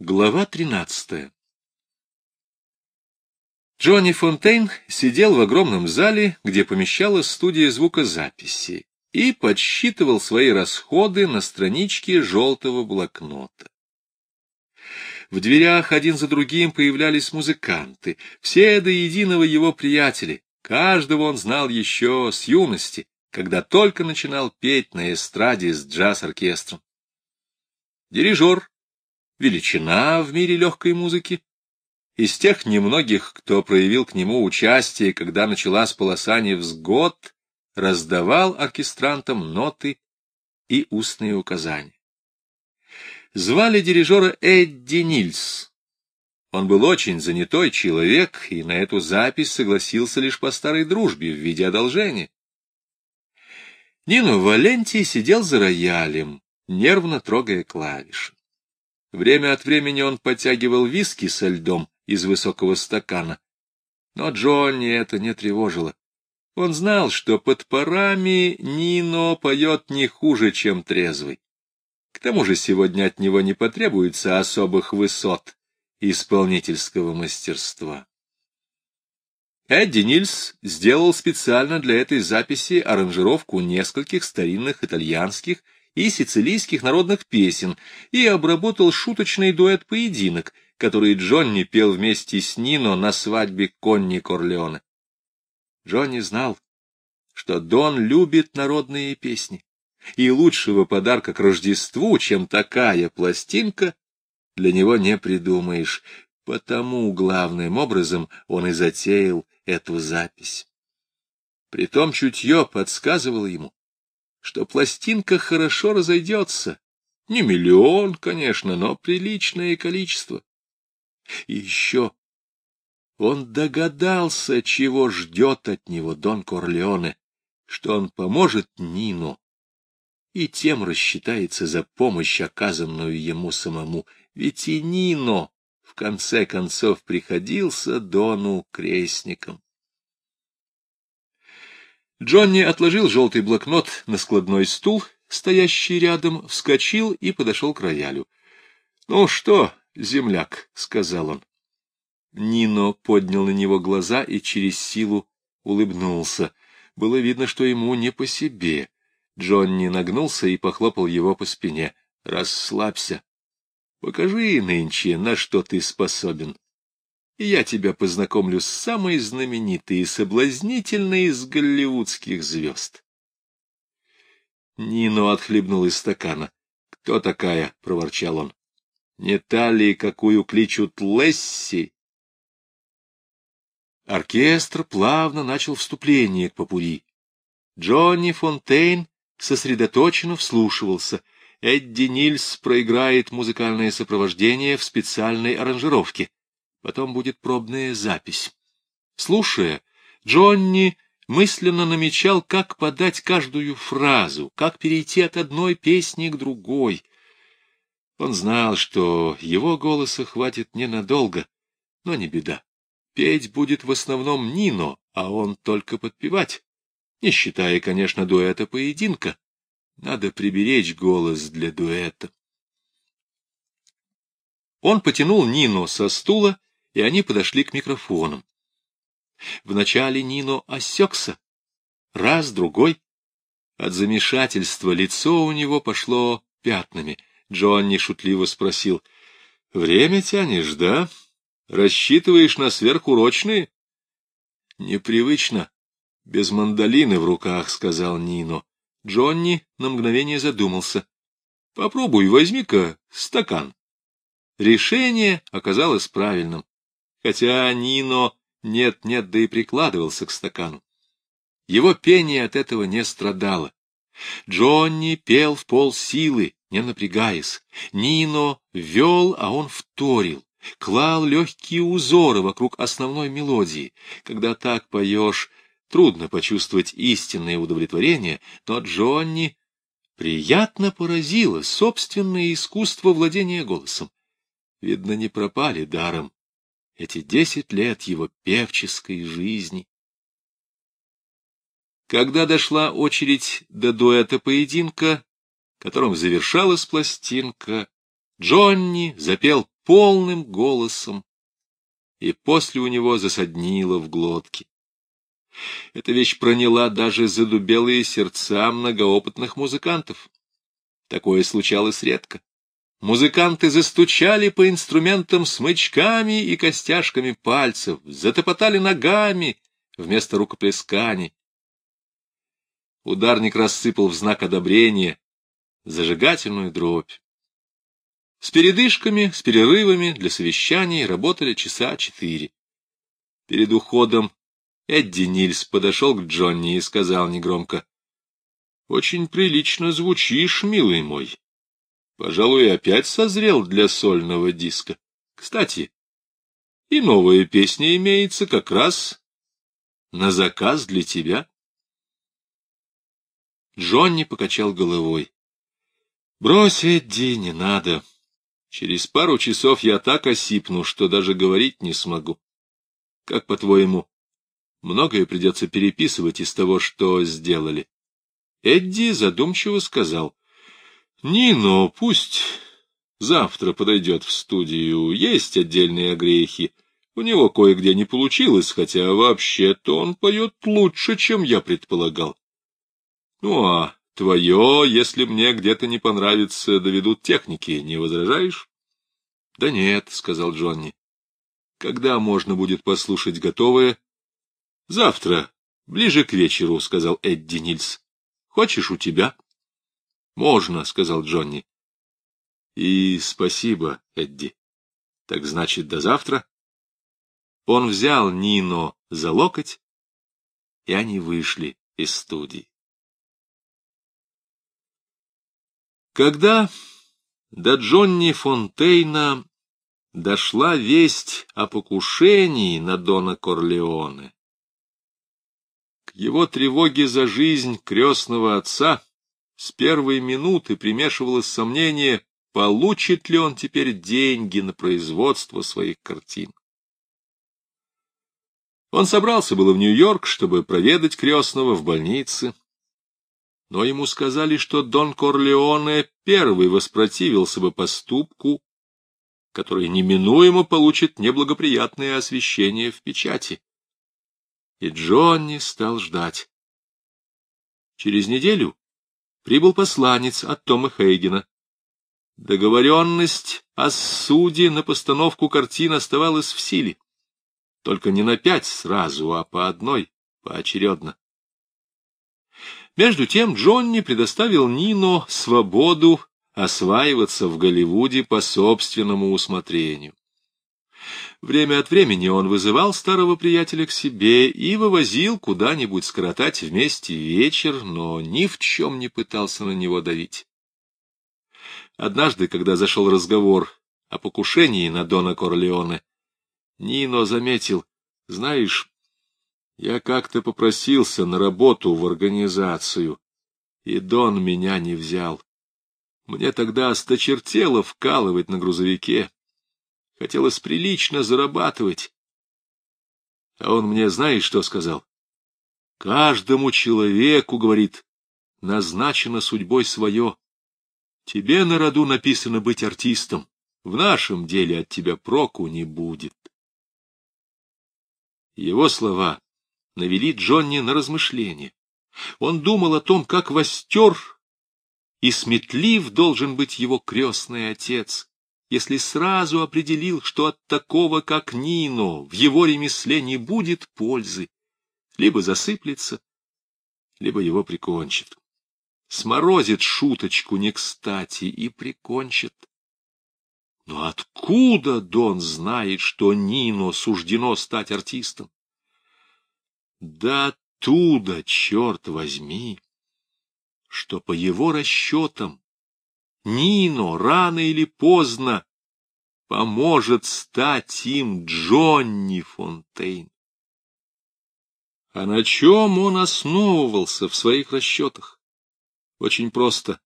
Глава тринадцатая Джонни Фонтейн сидел в огромном зале, где помещалась студия звукозаписи, и подсчитывал свои расходы на страничке желтого блокнота. В дверях один за другим появлялись музыканты, все до единого его приятели, каждого он знал еще с юности, когда только начинал петь на эстраде с джаз-оркестром. Дирижер величина в мире легкой музыки. Из тех немногих, кто проявил к нему участие, когда началась полоса невзгод, раздавал оркестрантам ноты и устные указания. Звали дирижера Эдди Нильс. Он был очень занятой человек, и на эту запись согласился лишь по старой дружбе в виде одолжения. Нино Валентий сидел за роялем, нервно трогая клавиши. Время от времени он подтягивал виски со льдом из высокого стакана. Но Джонни это не тревожило. Он знал, что под парами Нино поет не хуже, чем трезвый. К тому же сегодня от него не потребуется особых высот исполнительского мастерства. Эдди Нильс сделал специально для этой записи аранжировку нескольких старинных итальянских и сицилийских народных песен и обработал шуточный дуэт-поединок, который Джонни пел вместе с Нино на свадьбе Конни Корлеоне. Джонни знал, что Дон любит народные песни, и лучшего подарка к Рождеству, чем такая пластинка, для него не придумаешь, потому главным образом он и затеял эту запись. Притом чутье подсказывало ему, что пластинка хорошо разойдется. Не миллион, конечно, но приличное количество. И еще он догадался, чего ждет от него Дон Корлеоне, что он поможет Нину и тем рассчитается за помощь, оказанную ему самому. Ведь и Нино, в конце концов, приходился Дону крестником. Джонни отложил желтый блокнот на складной стул, стоящий рядом, вскочил и подошел к роялю. — Ну что, земляк, — сказал он. Нино поднял на него глаза и через силу улыбнулся. Было видно, что ему не по себе. Джонни нагнулся и похлопал его по спине. — Расслабься. Покажи нынче, на что ты способен и я тебя познакомлю с самой знаменитой и соблазнительной из голливудских звезд. Нино отхлебнул из стакана. — Кто такая? — проворчал он. — Не та ли, какую кличут Лесси? Оркестр плавно начал вступление к попури. Джонни Фонтейн сосредоточенно вслушивался. Эдди Нильс проиграет музыкальное сопровождение в специальной аранжировке потом будет пробная запись. Слушая, Джонни мысленно намечал, как подать каждую фразу, как перейти от одной песни к другой. Он знал, что его голоса хватит ненадолго, но не беда. Петь будет в основном Нино, а он только подпевать, не считая, конечно, дуэта-поединка. Надо приберечь голос для дуэта. Он потянул Нино со стула и они подошли к микрофонам. Вначале Нино осекся. Раз, другой. От замешательства лицо у него пошло пятнами. Джонни шутливо спросил. — Время тянешь, да? Рассчитываешь на сверхурочные? — Непривычно. Без мандолины в руках, — сказал Нино. Джонни на мгновение задумался. — Попробуй, возьми-ка стакан. Решение оказалось правильным хотя Нино нет-нет, да и прикладывался к стакану. Его пение от этого не страдало. Джонни пел в пол силы, не напрягаясь. Нино вел, а он вторил, клал легкие узоры вокруг основной мелодии. Когда так поешь, трудно почувствовать истинное удовлетворение, но Джонни приятно поразило собственное искусство владения голосом. Видно, не пропали даром эти десять лет его певческой жизни. Когда дошла очередь до дуэта поединка, которым завершалась пластинка, Джонни запел полным голосом, и после у него засаднило в глотке. Эта вещь проняла даже задубелые сердца многоопытных музыкантов. Такое случалось редко. Музыканты застучали по инструментам смычками и костяшками пальцев, затопотали ногами вместо рукоплесканий. Ударник рассыпал в знак одобрения зажигательную дробь. С передышками, с перерывами для совещаний работали часа четыре. Перед уходом Эдди Нильс подошел к Джонни и сказал негромко, — Очень прилично звучишь, милый мой. Пожалуй, опять созрел для сольного диска. Кстати, и новая песня имеется как раз на заказ для тебя. Джонни покачал головой. — Брось, Эдди, не надо. Через пару часов я так осипну, что даже говорить не смогу. Как, по-твоему, многое придется переписывать из того, что сделали? Эдди задумчиво сказал. Нино пусть завтра подойдет в студию. Есть отдельные огрехи. У него кое-где не получилось, хотя вообще-то он поет лучше, чем я предполагал. Ну а твое, если мне где-то не понравится, доведут техники, не возражаешь? — Да нет, — сказал Джонни. — Когда можно будет послушать готовое? — Завтра, ближе к вечеру, — сказал Эдди Нильс. — Хочешь у тебя? — можно, — сказал Джонни. — И спасибо, Эдди. Так значит, до завтра? Он взял Нино за локоть, и они вышли из студии. Когда до Джонни Фонтейна дошла весть о покушении на Дона Корлеоне, к его тревоге за жизнь крестного отца с первой минуты примешивалось сомнение, получит ли он теперь деньги на производство своих картин. Он собрался было в Нью-Йорк, чтобы проведать крестного в больнице, но ему сказали, что Дон Корлеоне первый воспротивился бы поступку, который неминуемо получит неблагоприятное освещение в печати. И Джонни стал ждать. Через неделю прибыл посланец от Тома Хейгена. Договоренность о суде на постановку картин оставалась в силе. Только не на пять сразу, а по одной, поочередно. Между тем Джонни предоставил Нино свободу осваиваться в Голливуде по собственному усмотрению. Время от времени он вызывал старого приятеля к себе и вывозил куда-нибудь скоротать вместе вечер, но ни в чем не пытался на него давить. Однажды, когда зашел разговор о покушении на Дона Корлеоне, Нино заметил, знаешь, я как-то попросился на работу в организацию, и Дон меня не взял. Мне тогда осточертело вкалывать на грузовике. Хотелось прилично зарабатывать. А он мне, знаешь, что сказал? Каждому человеку, говорит, назначено судьбой свое. Тебе на роду написано быть артистом. В нашем деле от тебя проку не будет. Его слова навели Джонни на размышления. Он думал о том, как востер и сметлив должен быть его крестный отец если сразу определил, что от такого, как Нино, в его ремесле не будет пользы, либо засыплется, либо его прикончит. Сморозит шуточку не кстати и прикончит. Но откуда Дон знает, что Нино суждено стать артистом? Да оттуда, черт возьми, что по его расчетам Нино рано или поздно поможет стать им Джонни Фонтейн. А на чем он основывался в своих расчетах? Очень просто,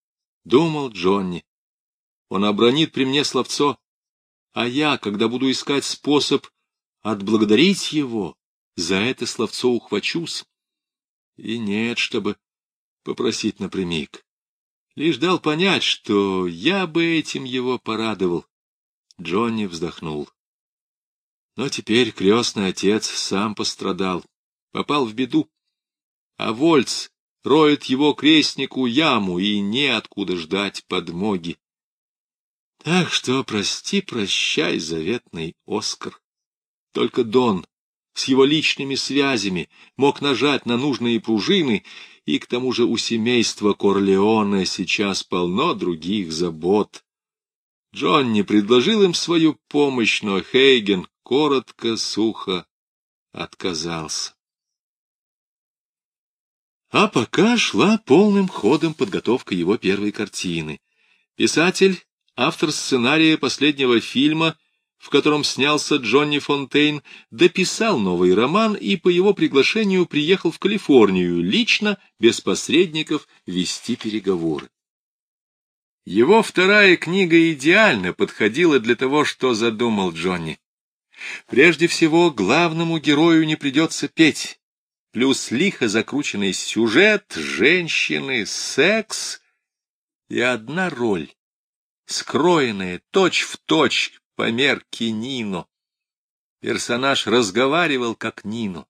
думал Джонни. Он обронит при мне словцо, а я, когда буду искать способ отблагодарить его, за это словцо ухвачусь. И нет, чтобы попросить напрямик лишь дал понять, что я бы этим его порадовал. Джонни вздохнул. Но теперь крестный отец сам пострадал, попал в беду. А Вольц роет его крестнику яму, и неоткуда ждать подмоги. Так что прости, прощай, заветный Оскар. Только Дон с его личными связями мог нажать на нужные пружины, и к тому же у семейства Корлеоне сейчас полно других забот. Джонни предложил им свою помощь, но Хейген коротко, сухо отказался. А пока шла полным ходом подготовка его первой картины. Писатель, автор сценария последнего фильма, в котором снялся Джонни Фонтейн, дописал новый роман и по его приглашению приехал в Калифорнию лично, без посредников, вести переговоры. Его вторая книга идеально подходила для того, что задумал Джонни. Прежде всего, главному герою не придется петь, плюс лихо закрученный сюжет, женщины, секс и одна роль, скроенная точь-в-точь точь по мерке Нино. Персонаж разговаривал как Нино,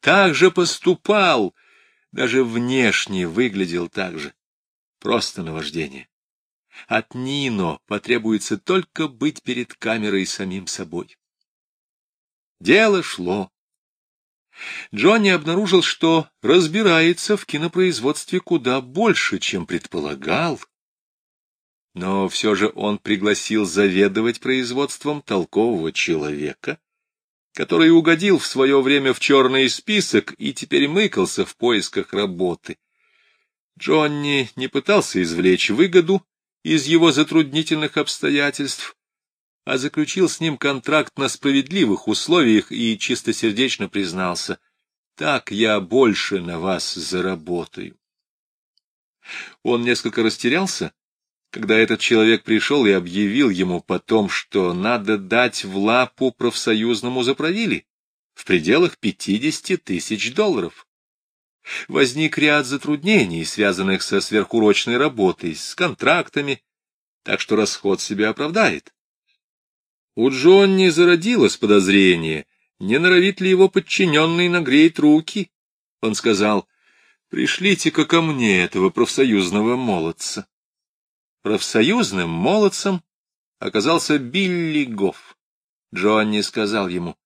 так же поступал, даже внешне выглядел так же. Просто наваждение. От Нино потребуется только быть перед камерой самим собой. Дело шло. Джонни обнаружил, что разбирается в кинопроизводстве куда больше, чем предполагал. Но все же он пригласил заведовать производством толкового человека, который угодил в свое время в черный список и теперь мыкался в поисках работы. Джонни не пытался извлечь выгоду из его затруднительных обстоятельств, а заключил с ним контракт на справедливых условиях и чистосердечно признался, «Так я больше на вас заработаю». Он несколько растерялся, когда этот человек пришел и объявил ему потом, что надо дать в лапу профсоюзному заправили в пределах 50 тысяч долларов. Возник ряд затруднений, связанных со сверхурочной работой, с контрактами, так что расход себя оправдает. У Джонни зародилось подозрение, не норовит ли его подчиненный нагреть руки. Он сказал, пришлите-ка ко мне этого профсоюзного молодца. Профсоюзным молодцем оказался Билли Гофф. Джонни сказал ему,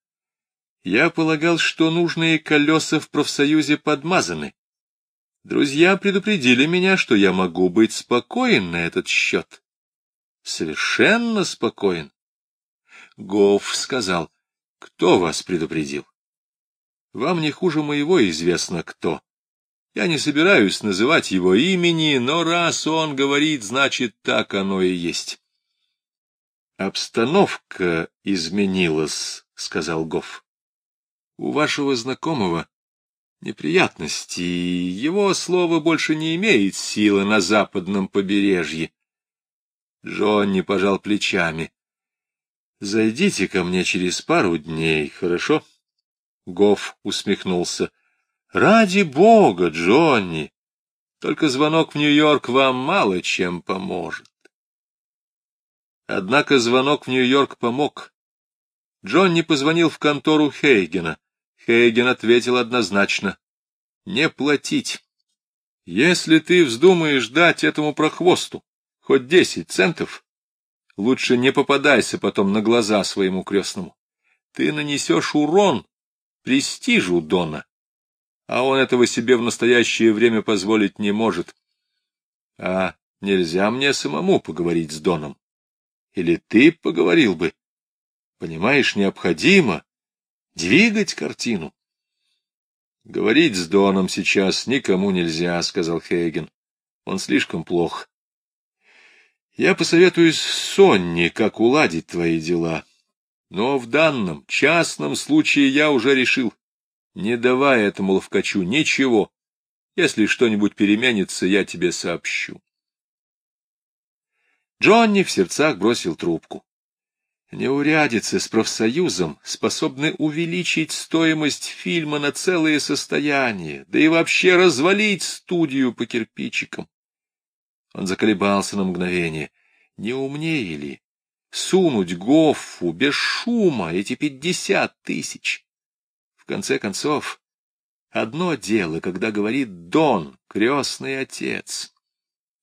я полагал, что нужные колеса в профсоюзе подмазаны. Друзья предупредили меня, что я могу быть спокоен на этот счет. Совершенно спокоен. Гофф сказал, кто вас предупредил? Вам не хуже моего известно кто. Я не собираюсь называть его имени, но раз он говорит, значит, так оно и есть. Обстановка изменилась, — сказал Гофф. У вашего знакомого неприятности, его слово больше не имеет силы на западном побережье. Джонни пожал плечами. Зайдите ко мне через пару дней, хорошо? Гофф усмехнулся. Ради бога, Джонни! Только звонок в Нью-Йорк вам мало чем поможет. Однако звонок в Нью-Йорк помог. Джонни позвонил в контору Хейгена. Хейген ответил однозначно. Не платить. Если ты вздумаешь дать этому прохвосту хоть десять центов, Лучше не попадайся потом на глаза своему крестному. Ты нанесешь урон престижу Дона, а он этого себе в настоящее время позволить не может. А нельзя мне самому поговорить с Доном? Или ты поговорил бы? Понимаешь, необходимо двигать картину. Говорить с Доном сейчас никому нельзя, — сказал Хейген. Он слишком плох. Я посоветуюсь Сонне, как уладить твои дела. Но в данном частном случае я уже решил, не давай этому ловкачу ничего. Если что-нибудь переменится, я тебе сообщу. Джонни в сердцах бросил трубку. Неурядицы с профсоюзом способны увеличить стоимость фильма на целое состояние, да и вообще развалить студию по кирпичикам. Он заколебался на мгновение. Не умнее ли? сунуть Гоффу без шума эти пятьдесят тысяч. В конце концов, одно дело, когда говорит Дон, крестный отец,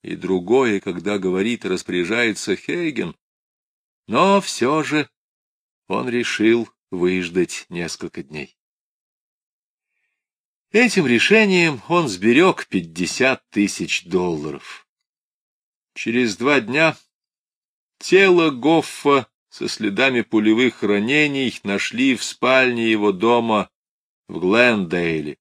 и другое, когда говорит и распоряжается Хейген. Но все же он решил выждать несколько дней. Этим решением он сберег пятьдесят тысяч долларов. Через два дня тело Гоффа со следами пулевых ранений нашли в спальне его дома в Глендейле.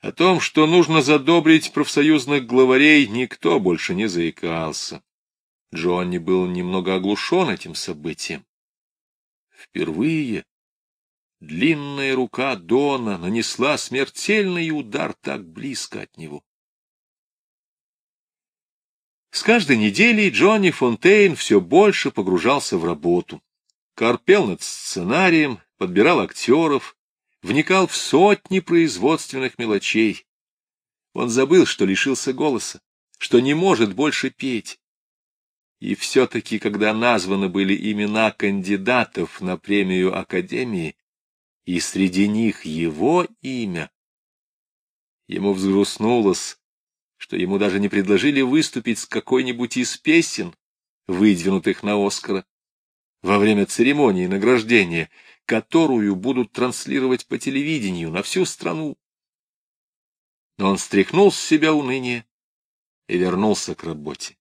О том, что нужно задобрить профсоюзных главарей, никто больше не заикался. Джонни был немного оглушен этим событием. Впервые длинная рука Дона нанесла смертельный удар так близко от него. С каждой неделей Джонни Фонтейн все больше погружался в работу. Корпел над сценарием, подбирал актеров, вникал в сотни производственных мелочей. Он забыл, что лишился голоса, что не может больше петь. И все-таки, когда названы были имена кандидатов на премию Академии, и среди них его имя, ему взгрустнулось, что ему даже не предложили выступить с какой-нибудь из песен, выдвинутых на Оскара, во время церемонии награждения, которую будут транслировать по телевидению на всю страну. Но он стряхнул с себя уныние и вернулся к работе.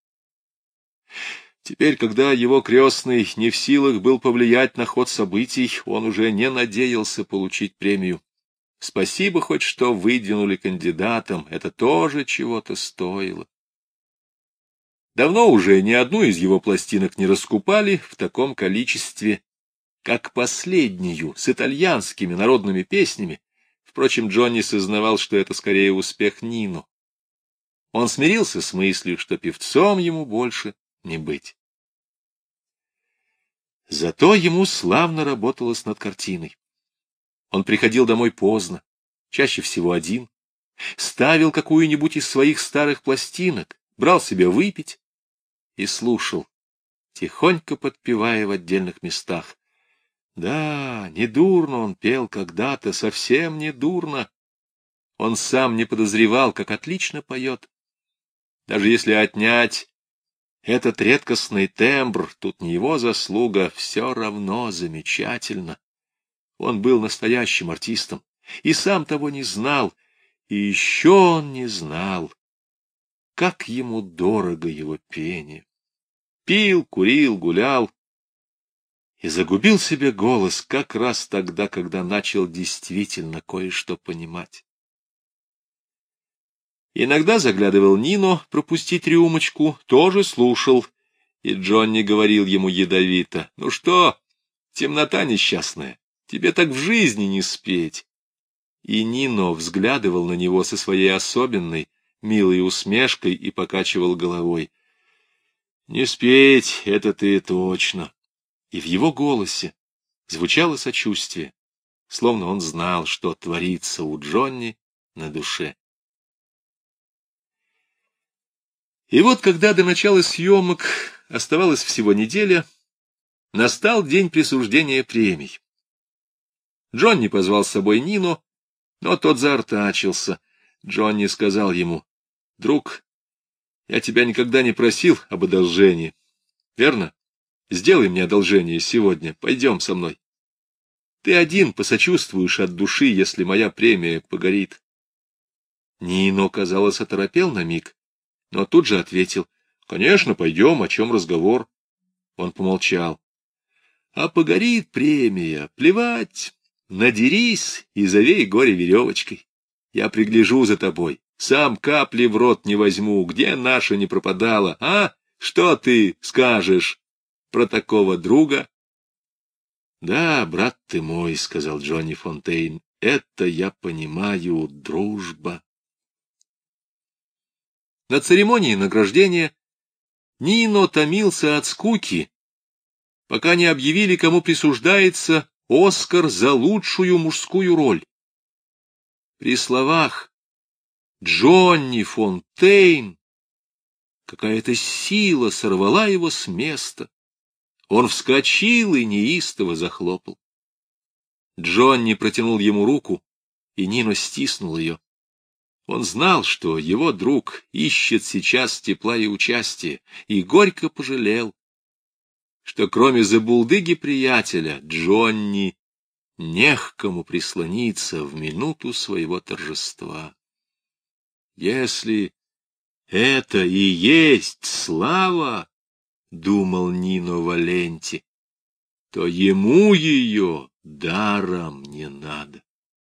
Теперь, когда его крестный не в силах был повлиять на ход событий, он уже не надеялся получить премию. Спасибо хоть что выдвинули кандидатом, это тоже чего-то стоило. Давно уже ни одну из его пластинок не раскупали в таком количестве, как последнюю, с итальянскими народными песнями. Впрочем, Джонни сознавал, что это скорее успех Нино. Он смирился с мыслью, что певцом ему больше не быть. Зато ему славно работалось над картиной. Он приходил домой поздно, чаще всего один, ставил какую-нибудь из своих старых пластинок, брал себе выпить и слушал, тихонько подпевая в отдельных местах. Да, недурно он пел когда-то, совсем недурно. Он сам не подозревал, как отлично поет. Даже если отнять этот редкостный тембр, тут не его заслуга, все равно замечательно. Он был настоящим артистом, и сам того не знал, и еще он не знал, как ему дорого его пение. Пил, курил, гулял, и загубил себе голос как раз тогда, когда начал действительно кое-что понимать. Иногда заглядывал Нино пропустить рюмочку, тоже слушал, и Джонни говорил ему ядовито, «Ну что, темнота несчастная, тебе так в жизни не спеть». И Нино взглядывал на него со своей особенной, милой усмешкой и покачивал головой. «Не спеть, это ты точно». И в его голосе звучало сочувствие, словно он знал, что творится у Джонни на душе. И вот, когда до начала съемок оставалось всего неделя, настал день присуждения премий. Джонни позвал с собой Нину, но тот заортачился. Джонни сказал ему, «Друг, я тебя никогда не просил об одолжении, верно? Сделай мне одолжение сегодня, пойдем со мной. Ты один посочувствуешь от души, если моя премия погорит». Нино, казалось, оторопел на миг, но тут же ответил, — Конечно, пойдем, о чем разговор. Он помолчал. — А погорит премия, плевать, надерись и завей горе веревочкой. Я пригляжу за тобой, сам капли в рот не возьму, где наша не пропадала, а? Что ты скажешь про такого друга? — Да, брат ты мой, — сказал Джонни Фонтейн, — это я понимаю, дружба. На церемонии награждения Нино томился от скуки, пока не объявили, кому присуждается Оскар за лучшую мужскую роль. При словах «Джонни Фонтейн» какая-то сила сорвала его с места, Он вскочил и неистово захлопал. Джонни протянул ему руку, и Нино стиснул ее. Он знал, что его друг ищет сейчас тепла и участия, и горько пожалел, что кроме забулдыги приятеля Джонни не к кому прислониться в минуту своего торжества. Если это и есть слава, — думал Нино Валенти, — то ему ее даром не надо.